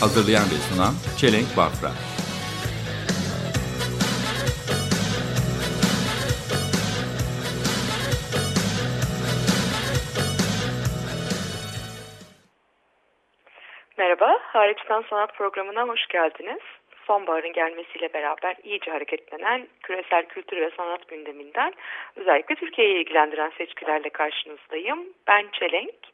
Hazırlayan ve sunan Çelenk Bafra Merhaba, Hariçten Sanat programına hoş geldiniz. Sonbaharın gelmesiyle beraber iyice hareketlenen küresel kültür ve sanat gündeminden özellikle Türkiye'yi ilgilendiren seçkilerle karşınızdayım. Ben Çelenk.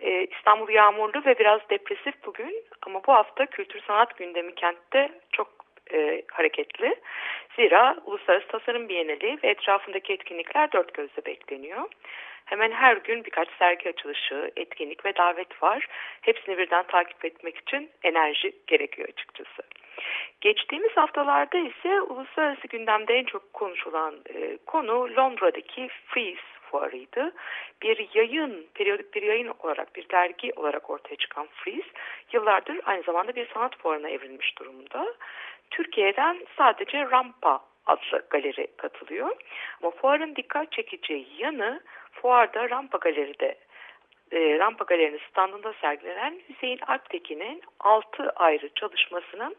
Ee, İstanbul yağmurlu ve biraz depresif bugün ama bu hafta kültür sanat gündemi kentte çok e, hareketli. Zira Uluslararası Tasarım Bienali ve etrafındaki etkinlikler dört gözle bekleniyor. Hemen her gün birkaç sergi açılışı, etkinlik ve davet var. Hepsini birden takip etmek için enerji gerekiyor açıkçası. Geçtiğimiz haftalarda ise uluslararası gündemde en çok konuşulan e, konu Londra'daki Freeze fuarıydı. Bir yayın, periyodik bir yayın olarak, bir dergi olarak ortaya çıkan Freeze, yıllardır aynı zamanda bir sanat fuarına evrilmiş durumda. Türkiye'den sadece Rampa adlı galeri katılıyor. Ama fuarın dikkat çekici yanı fuarda Rampa Galeri'de e, Rampa Galeri'nin standında sergilenen Hüseyin Alptekin'in 6 ayrı çalışmasının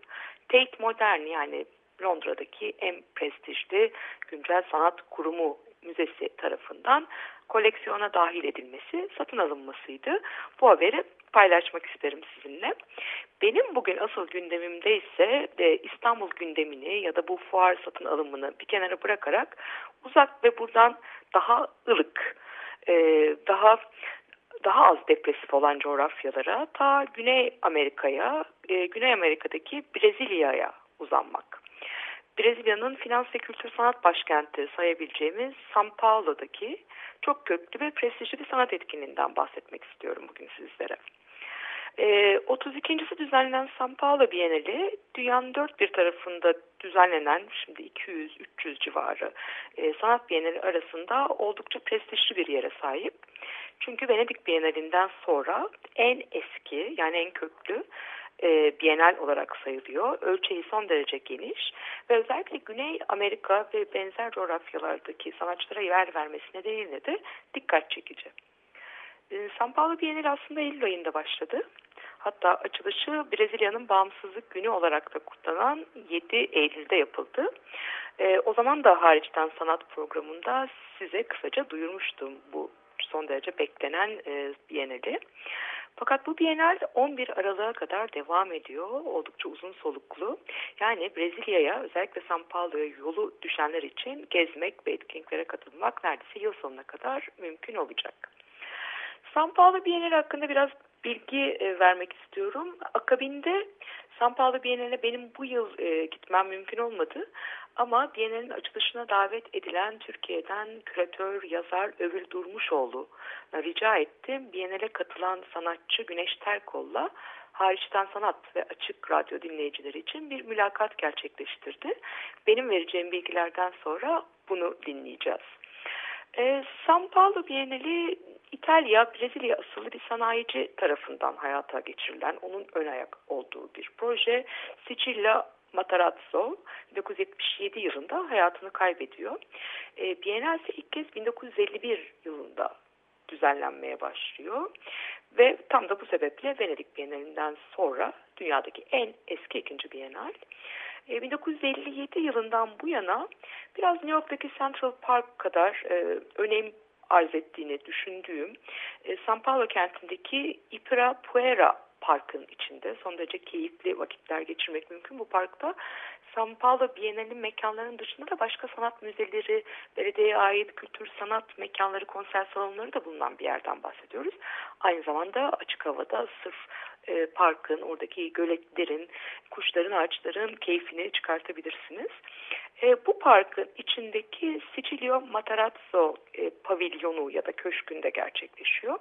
Tate Modern yani Londra'daki en prestijli güncel sanat kurumu müzesi tarafından koleksiyona dahil edilmesi, satın alınmasıydı. Bu haberi paylaşmak isterim sizinle. Benim bugün asıl gündemimde ise e, İstanbul gündemini ya da bu fuar satın alımını bir kenara bırakarak uzak ve buradan daha ılık, e, daha daha az depresif olan coğrafyalara ta Güney Amerika'ya, e, Güney Amerika'daki Brezilya'ya uzanmak. Brezilya'nın finans ve kültür sanat başkenti sayabileceğimiz São Paulo'daki çok köklü ve prestijli bir sanat etkinliğinden bahsetmek istiyorum bugün sizlere. E, 32.si düzenlenen São Paulo Bienali dünyanın dört bir tarafında düzenlenen şimdi 200-300 civarı e, sanat bienali arasında oldukça prestijli bir yere sahip. Çünkü Venedik Bienalinden sonra en eski yani en köklü e, bienal olarak sayılıyor. Ölçeği son derece geniş ve özellikle Güney Amerika ve benzer coğrafyalardaki sanatçılara yer vermesi nedeniyle de dikkat çekici. E, São Paulo Bienali aslında Eylül ayında başladı. Hatta açılışı Brezilya'nın bağımsızlık günü olarak da kutlanan 7 Eylül'de yapıldı. E, o zaman da hariçten sanat programında size kısaca duyurmuştum bu son derece beklenen e, Bienali. Fakat bu Bienal 11 Aralık'a kadar devam ediyor. Oldukça uzun soluklu. Yani Brezilya'ya özellikle São Paulo'ya yolu düşenler için gezmek ve etkinliklere katılmak neredeyse yıl sonuna kadar mümkün olacak. São Paulo Bienali hakkında biraz bilgi e, vermek istiyorum. Akabinde São Paulo Bienali'ne benim bu yıl e, gitmem mümkün olmadı. Ama Bienal'in açılışına davet edilen Türkiye'den küratör, yazar Övül Durmuşoğlu rica ettim. Bienal'e katılan sanatçı Güneş Terkol'la hariçten sanat ve açık radyo dinleyicileri için bir mülakat gerçekleştirdi. Benim vereceğim bilgilerden sonra bunu dinleyeceğiz. E, São Paulo Bienali İtalya, Brezilya asıllı bir sanayici tarafından hayata geçirilen, onun ön ayak olduğu bir proje. Sicilya Matarazzo 1977 yılında hayatını kaybediyor. E, Biennale ilk kez 1951 yılında düzenlenmeye başlıyor. Ve tam da bu sebeple Venedik Bienalinden sonra dünyadaki en eski ikinci Bienal. E, 1957 yılından bu yana biraz New York'taki Central Park kadar e, önem arz ettiğini düşündüğüm e, São Paulo kentindeki Ibirapuera Park'ın içinde son derece keyifli vakitler geçirmek mümkün. Bu parkta São Paulo Bienali'nin mekanlarının dışında da başka sanat müzeleri, belediyeye ait kültür sanat mekanları, konser salonları da bulunan bir yerden bahsediyoruz. Aynı zamanda açık havada sırf e, parkın, oradaki göletlerin, kuşların, ağaçların keyfini çıkartabilirsiniz. E, bu parkın içindeki Sicilio Matarazzo e, pavilyonu ya da köşkünde gerçekleşiyor.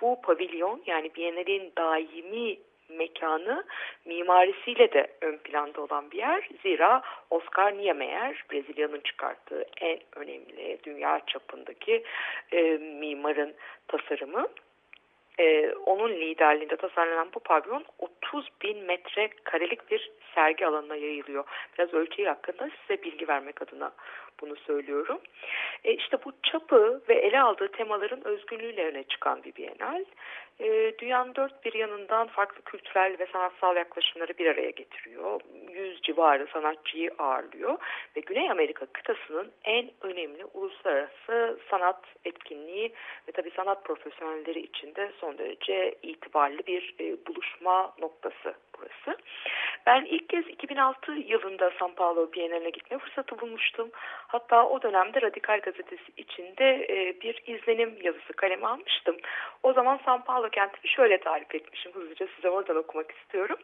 Bu pavilyon yani Biennale'in daimi mekanı mimarisiyle de ön planda olan bir yer. Zira Oscar Niemeyer Brezilya'nın çıkarttığı en önemli dünya çapındaki e, mimarın tasarımı. Ee, onun liderliğinde tasarlanan bu pavyon 30 bin metre karelik bir sergi alanına yayılıyor. Biraz ölçeği hakkında size bilgi vermek adına bunu söylüyorum. E işte bu çapı ve ele aldığı temaların özgünlüğüyle öne çıkan bir bienal. E, dünyanın dört bir yanından farklı kültürel ve sanatsal yaklaşımları bir araya getiriyor. Yüz civarı sanatçıyı ağırlıyor ve Güney Amerika kıtasının en önemli uluslararası sanat etkinliği ve tabii sanat profesyonelleri için de son derece itibarlı bir e, buluşma noktası burası. Ben ilk kez 2006 yılında São Paulo Biennaline gitme fırsatı bulmuştum. Hatta o dönemde Radikal Gazetesi içinde e, bir izlenim yazısı kaleme almıştım. O zaman São Paulo kentini şöyle tarif etmişim. Hızlıca size oradan okumak istiyorum.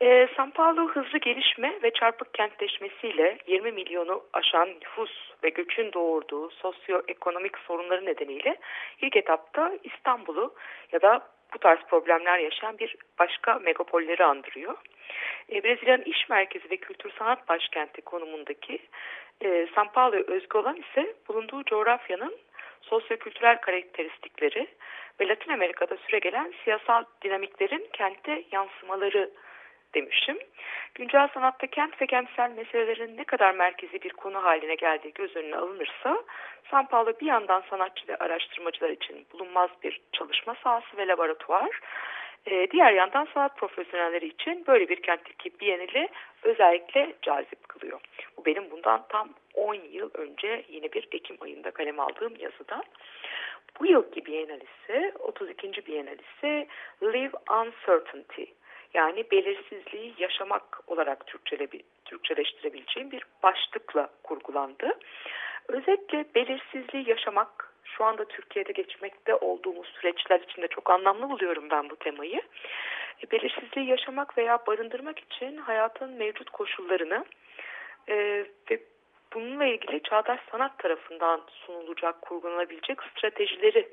E, São Paulo hızlı gelişme ve çarpık kentleşmesiyle 20 milyonu aşan nüfus ve göçün doğurduğu sosyoekonomik sorunları nedeniyle ilk etapta İstanbul'u ya da bu tarz problemler yaşayan bir başka megapolleri andırıyor. E, Brezilya'nın iş merkezi ve kültür sanat başkenti konumundaki e, São Paulo'ya özgü olan ise bulunduğu coğrafyanın sosyokültürel karakteristikleri ve Latin Amerika'da süregelen siyasal dinamiklerin kente yansımaları demişim. Güncel sanatta kent ve kentsel meselelerin ne kadar merkezi bir konu haline geldiği göz önüne alınırsa, São Paulo bir yandan sanatçı ve araştırmacılar için bulunmaz bir çalışma sahası ve laboratuvar, e, diğer yandan sanat profesyonelleri için böyle bir kentteki bienali özellikle cazip kılıyor. Bu benim bundan tam 10 yıl önce yine bir Ekim ayında kaleme aldığım yazıda. Bu yılki bienal ise 32. bienal ise Live Uncertainty yani belirsizliği yaşamak olarak Türkçele, Türkçeleştirebileceğim bir başlıkla kurgulandı. Özetle belirsizliği yaşamak şu anda Türkiye'de geçmekte olduğumuz süreçler içinde çok anlamlı buluyorum ben bu temayı. E, belirsizliği yaşamak veya barındırmak için hayatın mevcut koşullarını e, ve bununla ilgili çağdaş sanat tarafından sunulacak, kurgulanabilecek stratejileri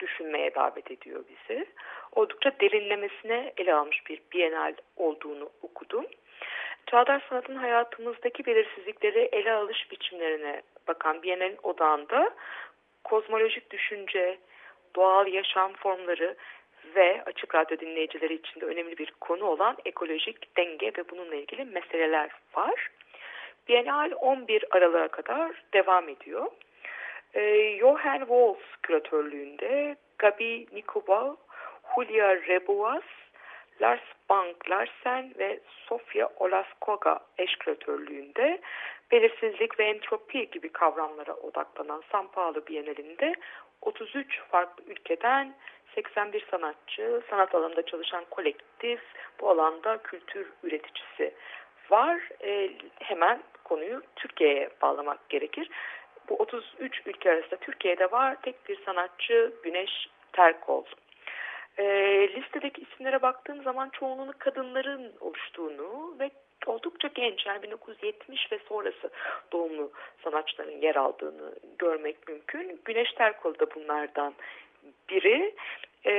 düşünmeye davet ediyor bizi. Oldukça derinlemesine ele almış bir bienal olduğunu okudum. Çağdaş sanatın hayatımızdaki belirsizlikleri ele alış biçimlerine bakan Bienal'in odağında kozmolojik düşünce, doğal yaşam formları ve açık radyo dinleyicileri için de önemli bir konu olan ekolojik denge ve bununla ilgili meseleler var. Bienal 11 Aralık'a kadar devam ediyor. E, Johan Wolf küratörlüğünde Gabi Nikova, Julia Rebuas, Lars Bank Larsen ve Sofia Olaskoga eş küratörlüğünde belirsizlik ve entropi gibi kavramlara odaklanan São Paulo Bienalinde 33 farklı ülkeden 81 sanatçı, sanat alanında çalışan kolektif, bu alanda kültür üreticisi var. E, hemen konuyu Türkiye'ye bağlamak gerekir. Bu 33 ülke arasında Türkiye'de var tek bir sanatçı Güneş Terkol. E, listedeki isimlere baktığım zaman çoğunluğunu kadınların oluştuğunu ve oldukça genç yani 1970 ve sonrası doğumlu sanatçıların yer aldığını görmek mümkün. Güneş Terkol da bunlardan biri. E,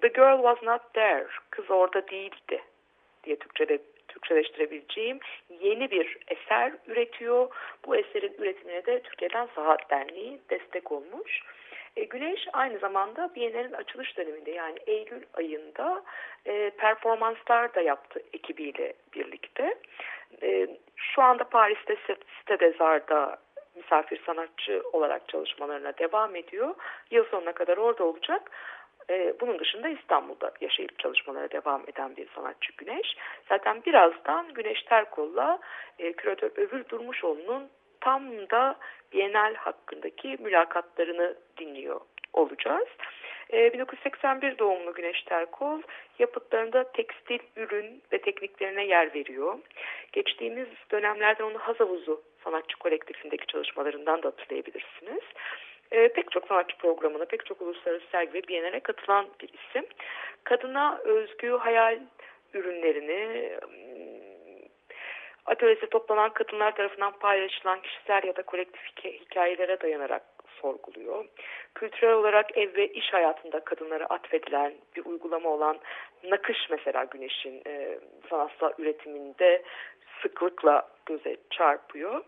The Girl Was Not There, kız orada değildi diye Türkçe'de Türkçeleştirebileceğim yeni bir eser üretiyor. Bu eserin üretimine de Türkiye'den Saat Derneği destek olmuş. E, Güneş aynı zamanda Biennial'in açılış döneminde yani Eylül ayında e, performanslar da yaptı ekibiyle birlikte. E, şu anda Paris'te Arts'da misafir sanatçı olarak çalışmalarına devam ediyor. Yıl sonuna kadar orada olacak. E, bunun dışında İstanbul'da yaşayıp çalışmalara devam eden bir sanatçı Güneş. Zaten birazdan Güneş Terkol'la e, küratör Övül Durmuşoğlu'nun tam da Bienal hakkındaki mülakatlarını dinliyor olacağız. E, 1981 doğumlu Güneş Terkol yapıtlarında tekstil ürün ve tekniklerine yer veriyor. Geçtiğimiz dönemlerde onu Hazavuzu sanatçı kolektifindeki çalışmalarından da hatırlayabilirsiniz. E, pek çok sanatçı programına, pek çok uluslararası sergi ve bienale katılan bir isim. Kadına özgü hayal ürünlerini atölyesi toplanan kadınlar tarafından paylaşılan kişisel ya da kolektif hikayelere dayanarak sorguluyor. Kültürel olarak ev ve iş hayatında kadınlara atfedilen bir uygulama olan nakış mesela Güneş'in e, sanatsal üretiminde sıklıkla göze çarpıyor.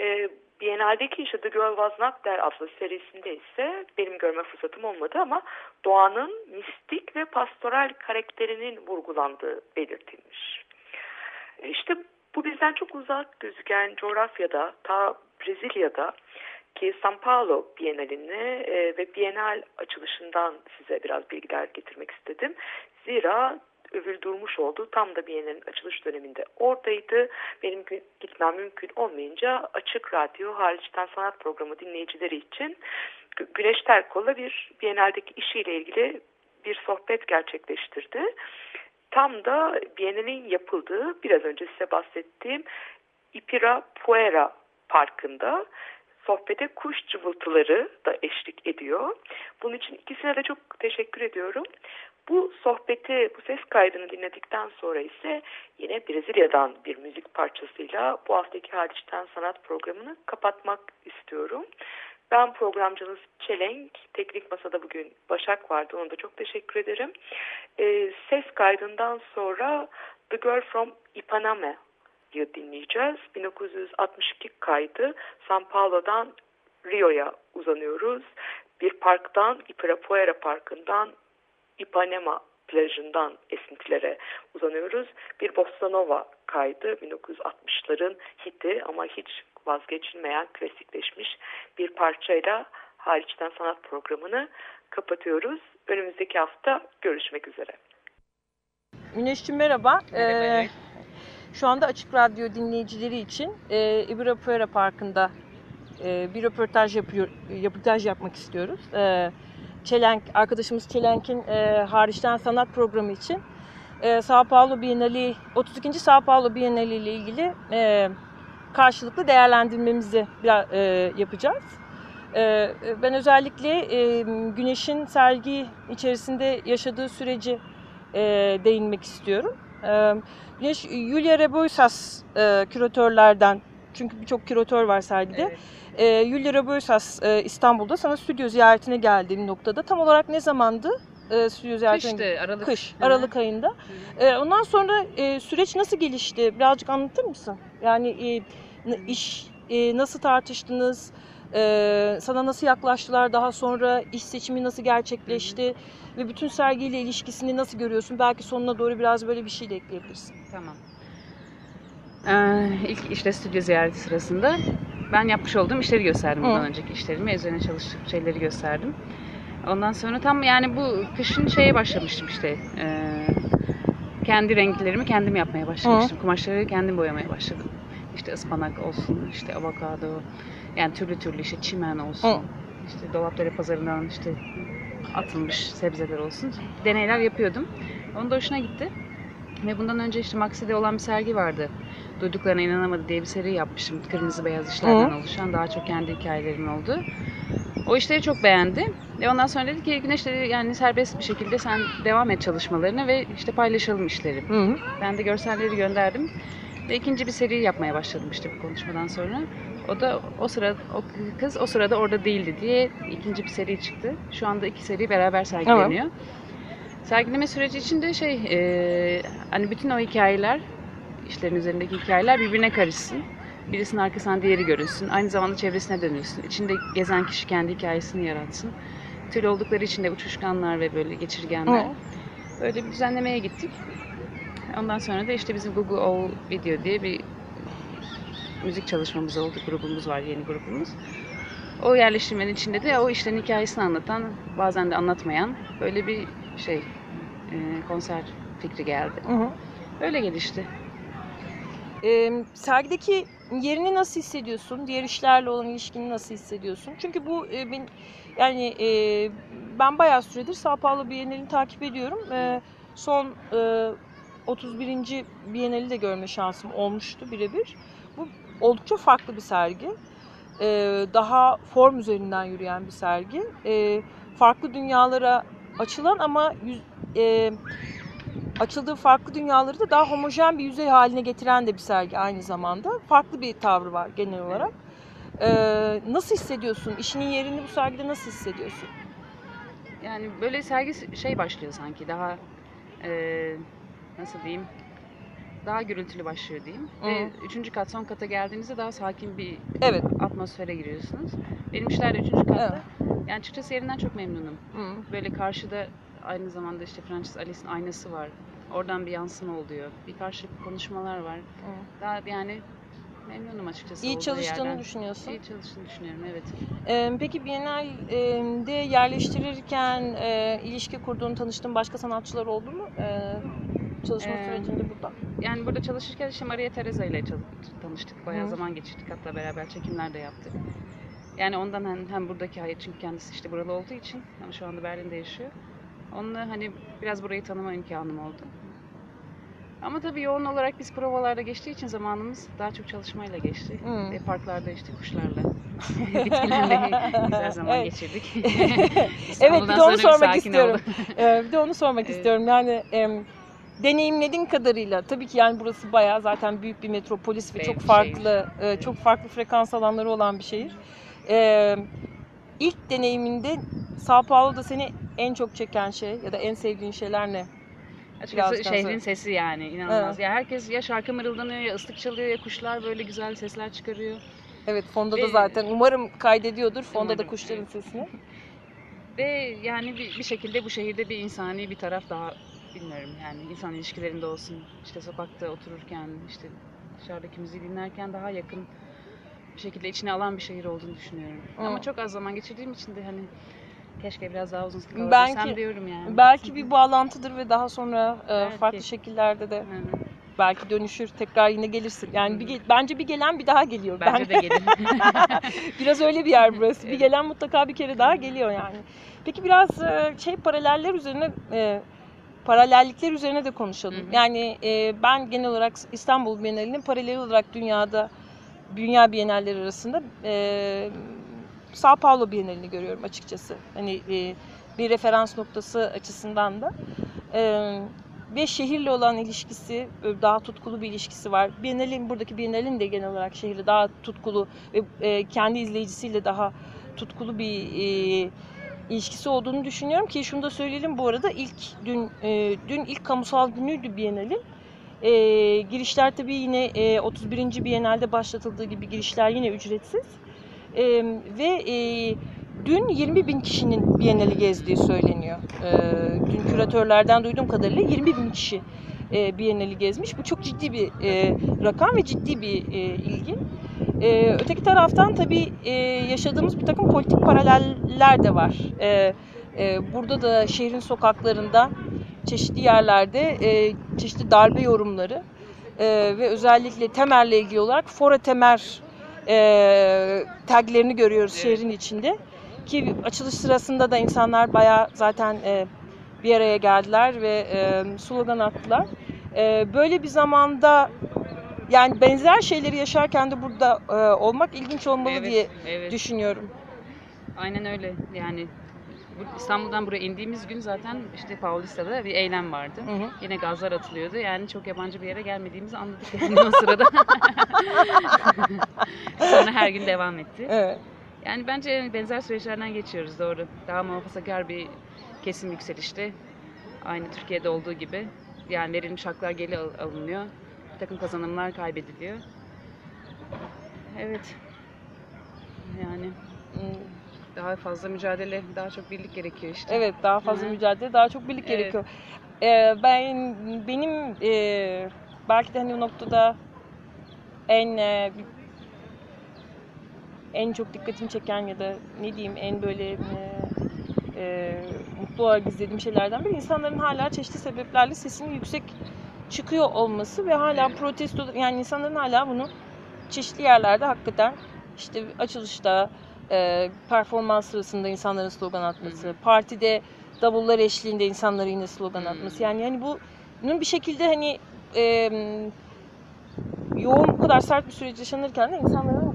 E, Biennale'deki The Girl Was Not There adlı serisinde ise benim görme fırsatım olmadı ama doğanın mistik ve pastoral karakterinin vurgulandığı belirtilmiş. E, İşte bu bizden çok uzak gözüken coğrafyada ta Brezilya'da ki São Paulo Bienalini e, ve Bienal açılışından size biraz bilgiler getirmek istedim. Zira övül durmuş oldu. Tam da Bienal'in açılış döneminde oradaydı. Benim gitmem mümkün olmayınca Açık Radyo hariçten sanat programı dinleyicileri için Gü- Güneş Terkol'la bir Bienal'deki işiyle ilgili bir sohbet gerçekleştirdi. Tam da Bienal'in yapıldığı biraz önce size bahsettiğim Ipirapuera Parkı'nda sohbete kuş cıvıltıları da eşlik ediyor. Bunun için ikisine de çok teşekkür ediyorum. Bu sohbeti, bu ses kaydını dinledikten sonra ise yine Brezilya'dan bir müzik parçasıyla bu haftaki hariçten sanat programını kapatmak istiyorum. Ben programcınız Çelenk, teknik masada bugün Başak vardı, ona da çok teşekkür ederim. Ee, ses kaydından sonra The Girl from Ipanema dinleyeceğiz. 1962 kaydı São Paulo'dan Rio'ya uzanıyoruz. Bir parktan, Ibirapuera Parkı'ndan Ipanema plajından esintilere uzanıyoruz. Bir bossa nova kaydı 1960'ların hiti ama hiç vazgeçilmeyen klasikleşmiş bir parçayla hariçten sanat programını kapatıyoruz. Önümüzdeki hafta görüşmek üzere. Güneşciğim merhaba. Merhaba, Ee. Şu anda Açık Radyo dinleyicileri için e, Ibirapuera Parkı'nda e, bir röportaj yapıyor, röportaj yapmak istiyoruz. E, Çelenk, arkadaşımız Çelenk'in e, hariçten sanat programı için e, Sao Paulo Bienali, 32. Sao Paulo Bienali ile ilgili e, karşılıklı değerlendirmemizi biraz, e, yapacağız. E, ben özellikle e, Güneş'in sergi içerisinde yaşadığı süreci e, değinmek istiyorum. E, Güneş, Julia Reboisas e, küratörlerden, çünkü birçok küratör var sergide. Evet. E, Julia Reboisas e, İstanbul'da sana stüdyo ziyaretine geldiğim noktada tam olarak ne zamandı e, stüdyo ziyaretine? Kıştı, Aralık. Kış, Hı. Aralık ayında. E, ondan sonra e, süreç nasıl gelişti? Birazcık anlatır mısın? Yani e, iş e, nasıl tartıştınız? E, sana nasıl yaklaştılar? Daha sonra iş seçimi nasıl gerçekleşti? Ve bütün sergiyle ilişkisini nasıl görüyorsun? Belki sonuna doğru biraz böyle bir şey de ekleyebilirsin. Tamam. Ee, ilk işte stüdyo ziyareti sırasında ben yapmış olduğum işleri gösterdim Hı. bundan önceki işlerimi. Üzerine çalıştığım şeyleri gösterdim. Ondan sonra tam yani bu kışın şeye başlamıştım işte. ee, kendi renklerimi kendim yapmaya başlamıştım. Kumaşları kendim boyamaya başladım. İşte ıspanak olsun, işte avokado, yani türlü türlü işte çimen olsun. Hı. İşte dolapdere pazarından işte atılmış sebzeler olsun. Deneyler yapıyordum. Onun da hoşuna gitti. Ve bundan önce işte Maxi'de olan bir sergi vardı. Duyduklarına inanamadı diye bir seri yapmıştım. Kırmızı beyaz işlerden oluşan daha çok kendi hikayelerim oldu. O işleri çok beğendi. Ve ondan sonra dedi ki Güneş dedi yani serbest bir şekilde sen devam et çalışmalarına ve işte paylaşalım işleri. Hı hı. Ben de görselleri gönderdim. Ve ikinci bir seri yapmaya başladım işte bu konuşmadan sonra. O da o sırada o kız o sırada orada değildi diye ikinci bir seri çıktı. Şu anda iki seri beraber sergileniyor. Sergileme süreci içinde şey e, hani bütün o hikayeler işlerin üzerindeki hikayeler birbirine karışsın. Birisinin arkasından diğeri görünsün. Aynı zamanda çevresine dönülsün. İçinde gezen kişi kendi hikayesini yaratsın. Tül oldukları için de uçuşkanlar ve böyle geçirgenler. Hı. Böyle bir düzenlemeye gittik. Ondan sonra da işte bizim Google All Video diye bir müzik çalışmamız oldu. Grubumuz var, yeni grubumuz. O yerleştirmenin içinde de o işlerin hikayesini anlatan, bazen de anlatmayan böyle bir şey, e, konser fikri geldi. Hı hı. Öyle gelişti. E, sergideki yerini nasıl hissediyorsun? Diğer işlerle olan ilişkini nasıl hissediyorsun? Çünkü bu e, ben yani e, ben bayağı süredir Sao Paulo Bienalini takip ediyorum. E, son e, 31. Bienali de görme şansım olmuştu birebir. Bu oldukça farklı bir sergi. E, daha form üzerinden yürüyen bir sergi. E, farklı dünyalara açılan ama yüz, e, açıldığı farklı dünyaları da daha homojen bir yüzey haline getiren de bir sergi aynı zamanda. Farklı bir tavrı var genel olarak. E, nasıl hissediyorsun? İşinin yerini bu sergide nasıl hissediyorsun? Yani böyle sergi şey başlıyor sanki daha eee, nasıl diyeyim daha gürültülü başlıyor diyeyim. Ve Hı. üçüncü kat son kata geldiğinizde daha sakin bir Evet. atmosfere giriyorsunuz. Benim işler de üçüncü katta. Yani açıkçası yerinden çok memnunum. Hı. Böyle karşıda aynı zamanda işte Francis Alice'in aynası var. Oradan bir yansıma oluyor. Bir karşılıklı konuşmalar var. Hı. Daha yani memnunum açıkçası İyi çalıştığını yerden. düşünüyorsun. İyi çalıştığını düşünüyorum evet. Ee, peki Biennale'de yerleştirirken e, ilişki kurduğun, tanıştığın başka sanatçılar oldu mu? Ee, çalışma Ee, sürecinde burada. Yani burada çalışırken işte Maria Teresa ile tanıştık. Bayağı Hı. zaman geçirdik. Hatta beraber çekimler de yaptık. Yani ondan hem, hem buradaki hayat çünkü kendisi işte buralı olduğu için ama şu anda Berlin'de yaşıyor. Onunla hani biraz burayı tanıma imkanım oldu. Ama tabii yoğun olarak biz provalarda geçtiği için zamanımız daha çok çalışmayla geçti. Hı. Ve parklarda işte kuşlarla, bitkilerle güzel zaman Evet. geçirdik. Evet İstanbul'dan bir de onu sormak istiyorum. Ee, bir de onu sormak istiyorum. Yani em, deneyimlediğin kadarıyla tabii ki yani burası bayağı zaten büyük bir metropolis ve çok farklı e, çok farklı frekans alanları olan bir şehir. Ee, ilk deneyiminde Sao Paulo'da seni en çok çeken şey ya da en sevdiğin şeyler ne? Açıkçası şehrin sonra. sesi yani inanılmaz. Evet. Ya herkes ya şarkı mırıldanıyor ya ıslık çalıyor ya kuşlar böyle güzel sesler çıkarıyor. Evet fonda da Ve- zaten umarım kaydediyordur fonda da Umarım, kuşların evet. sesini. Ve yani bir, bir şekilde bu şehirde bir insani bir taraf daha bilmiyorum yani insan ilişkilerinde olsun. işte sokakta otururken işte dışarıdaki müziği dinlerken daha yakın bir şekilde içine alan bir şehir olduğunu düşünüyorum. Ama Evet. çok az zaman geçirdiğim için de hani keşke biraz daha uzun kalabilsem Belki- diyorum yani. Belki bir bağlantıdır ve daha sonra e, Belki. farklı şekillerde de Hı hı. belki dönüşür tekrar yine gelirsin. Yani bir, bence bir gelen bir daha geliyor. Bence Ben- de gelin. Biraz öyle bir yer burası. Bir gelen mutlaka bir kere daha geliyor yani. Peki biraz e, şey paraleller üzerine e, paralellikler üzerine de konuşalım. Hı hı. Yani e, ben genel olarak İstanbul Bienalinin paralel olarak dünyada dünya bienalleri arasında e, Sao Paulo Bienalini görüyorum açıkçası. Hani e, bir referans noktası açısından da. E, ve şehirle olan ilişkisi e, daha tutkulu bir ilişkisi var. Bienalin buradaki Bienalin de genel olarak şehirle daha tutkulu ve e, kendi izleyicisiyle daha tutkulu bir e, ilişkisi olduğunu düşünüyorum ki şunu da söyleyelim bu arada ilk dün e, dün ilk kamusal günüydü Bienalin. E, girişler tabii yine e, 31. Bienalde başlatıldığı gibi girişler yine ücretsiz. E, ve e, dün 20 bin kişinin Bienali gezdiği söyleniyor. E, dün küratörlerden duyduğum kadarıyla 20 bin kişi e, Bienali gezmiş. Bu çok ciddi bir e, rakam ve ciddi bir e, ilgi. E, öteki taraftan tabii e, yaşadığımız bir takım politik paraleller de var. E, e, burada da şehrin sokaklarında çeşitli yerlerde e, çeşitli darbe yorumları e, ve özellikle Temer'le ilgili olarak Fora Temer e, taglerini görüyoruz şehrin içinde. Ki açılış sırasında da insanlar bayağı zaten e, bir araya geldiler ve e, slogan attılar. E, böyle bir zamanda yani benzer şeyleri yaşarken de burada e, olmak ilginç olmalı Evet, diye evet. düşünüyorum. Aynen öyle. Yani bu İstanbul'dan buraya indiğimiz gün zaten işte Paulista'da bir eylem vardı. Hı hı. Yine gazlar atılıyordu. Yani çok yabancı bir yere gelmediğimizi anladık yani o sırada. Sonra her gün devam etti. Evet. Yani bence benzer süreçlerden geçiyoruz doğru. Daha muhafazakar bir kesim yükselişte. Aynı Türkiye'de olduğu gibi. Yani verilmiş haklar geri al- alınıyor. Bir takım kazanımlar kaybediliyor. Evet. Yani daha fazla mücadele, daha çok birlik gerekiyor işte. Evet daha fazla Hı mücadele, daha çok birlik Evet. gerekiyor. Ee, ben benim e, belki de hani o noktada en e, en çok dikkatimi çeken ya da ne diyeyim en böyle e, e, mutlu olarak izlediğim şeylerden biri insanların hala çeşitli sebeplerle sesinin yüksek çıkıyor olması ve hala protesto yani insanların hala bunu çeşitli yerlerde hakikaten işte açılışta e, performans sırasında insanların slogan atması, partide davullar eşliğinde insanların yine slogan atması. Yani yani bu bunun bir şekilde hani e, yoğun bu kadar sert bir süreç yaşanırken de insanların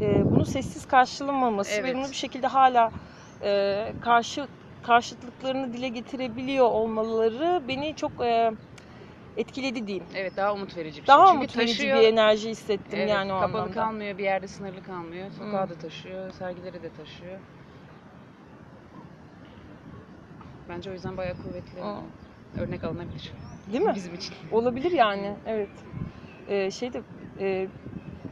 e, bunu sessiz karşılamaması ve Evet. bunu bir şekilde hala e, karşı karşıtlıklarını dile getirebiliyor olmaları beni çok e, etkiledi diyeyim. Evet daha umut verici bir Daha şey. Çünkü umut verici taşıyor. bir enerji hissettim Evet, yani o kapalı anlamda. kalmıyor, bir yerde sınırlı kalmıyor. Sokağa Hı. da taşıyor, sergileri de taşıyor. Bence o yüzden bayağı kuvvetli. Hı. Örnek alınabilir. Değil mi? Bizim için. Olabilir yani. Evet. Ee, şey de e,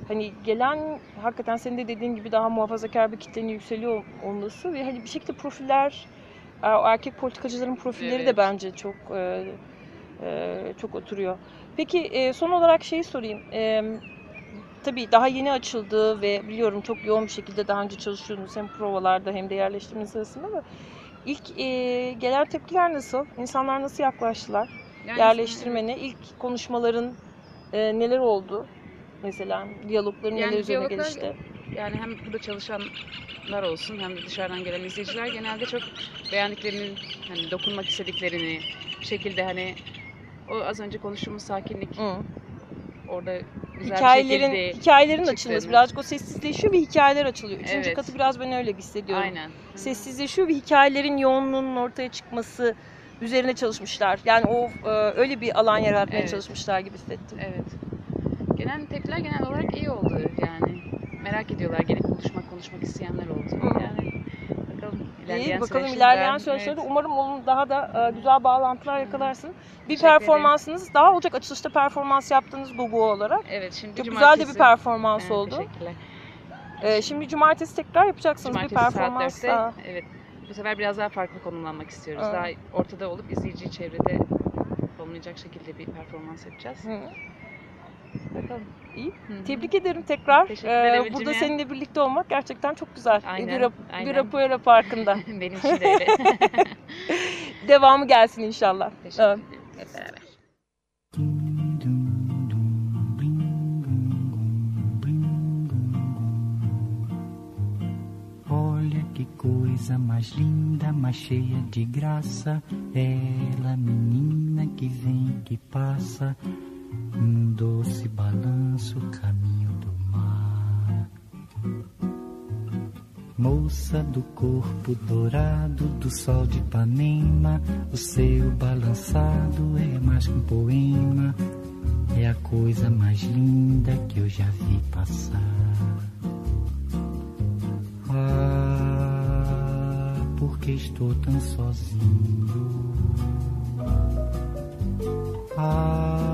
hani gelen hakikaten senin de dediğin gibi daha muhafazakar bir kitlenin yükseliyor olması ve hani bir şekilde profiller e, o erkek politikacıların profilleri de Evet. bence çok e, çok oturuyor. Peki e, son olarak şeyi sorayım. E, tabii daha yeni açıldı ve biliyorum çok yoğun bir şekilde daha önce çalışıyordunuz hem provalarda hem de yerleştirme sırasında da ilk e, gelen tepkiler nasıl? İnsanlar nasıl yaklaştılar? Yani yerleştirmene ilk konuşmaların e, neler oldu? Mesela diyalogların Yani neler üzerine diyaloglar- gelişti? Yani hem burada çalışanlar olsun hem de dışarıdan gelen izleyiciler genelde çok beğendiklerini, hani dokunmak istediklerini şekilde hani o az önce konuştuğumuz sakinlik Hı. orada güzel Hikayelerin bir şekilde hikayelerin çıktığını. açılması birazcık o sessizleşiyor ve hikayeler açılıyor. Üçüncü Evet. katı biraz ben öyle hissediyorum. aynen. Sessizleşiyor ve hikayelerin yoğunluğunun ortaya çıkması üzerine çalışmışlar. Yani o e, öyle bir alan yaratmaya Evet. çalışmışlar gibi hissettim. Evet. Genel tepkiler genel olarak iyi oldu yani. Merak ediyorlar gelip konuşmak konuşmak isteyenler oldu. Hı. Yani bakalım ilerleyen İyi bakalım ilerleyen süreçlerde evet. umarım onun daha da e, güzel bağlantılar yakalarsın. Bir Teşekkür ederim. performansınız daha olacak. Açılışta performans yaptınız Gugu olarak. Evet şimdi Çok güzel cumartesi- de bir performans Evet, oldu. Teşekkürler. Ee, şimdi cumartesi tekrar yapacaksınız Cumartesi bir performans saat 4'te, daha. evet. Bu sefer biraz daha farklı konumlanmak istiyoruz. Aa. Daha ortada olup izleyiciyi çevrede olmayacak şekilde bir performans yapacağız. Hı. Bakalım. İyi. Hı hı. Tebrik ederim tekrar. Ee, burada Ecem. seninle birlikte olmak gerçekten çok güzel. Aynen, Ibira, aynen. Ibirapuera Parkı'nda. Benim için de öyle. Devamı gelsin inşallah. Teşekkür Evet. ederim. Hep beraber. Olha que coisa mais linda, mais cheia de graça. Ela, menina que vem, que passa, num doce balanço, caminho do mar. Moça do corpo dourado do sol de Ipanema, o seu balançado é mais que um poema. É a coisa mais linda que eu já vi passar. Ah, porque estou tão sozinho. Ah,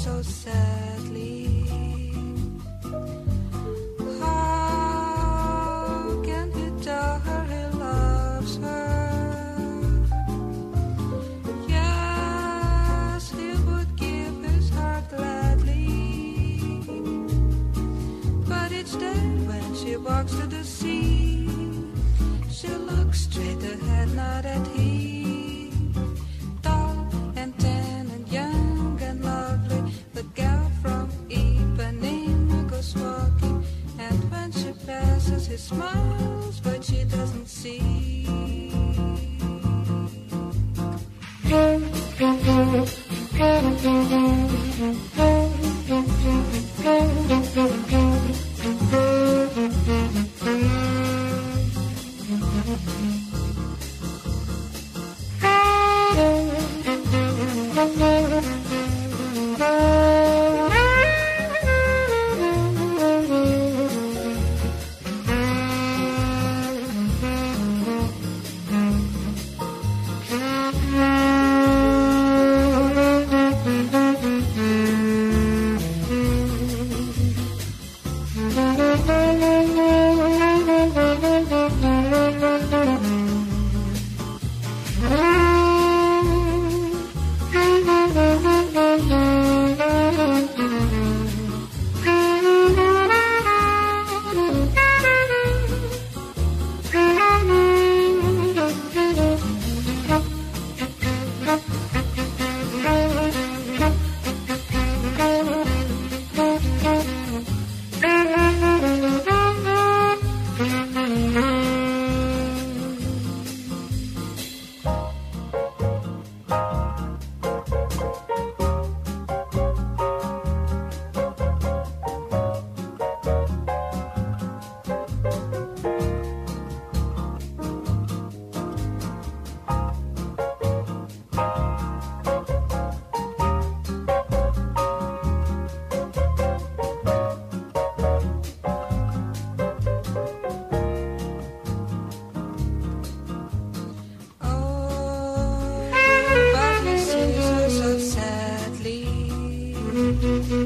so sad.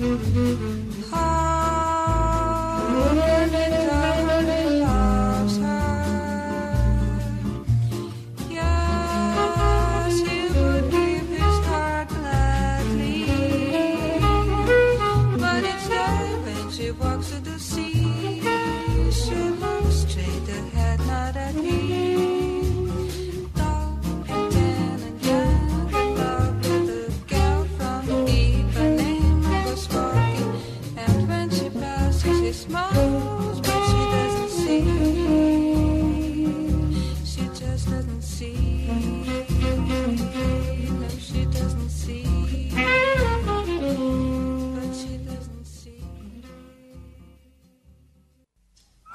Mm-hmm.